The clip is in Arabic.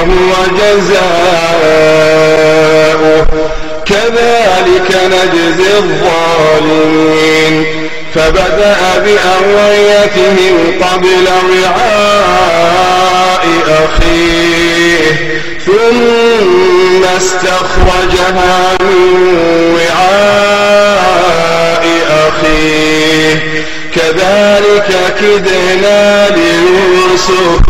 فهو جزاؤه. كذلك نجزي الظالمين. فبدأ بأوعيتهم قبل وعاء أخيه. ثم استخرجها من وعاء أخيه. كذلك كدنا ليوسف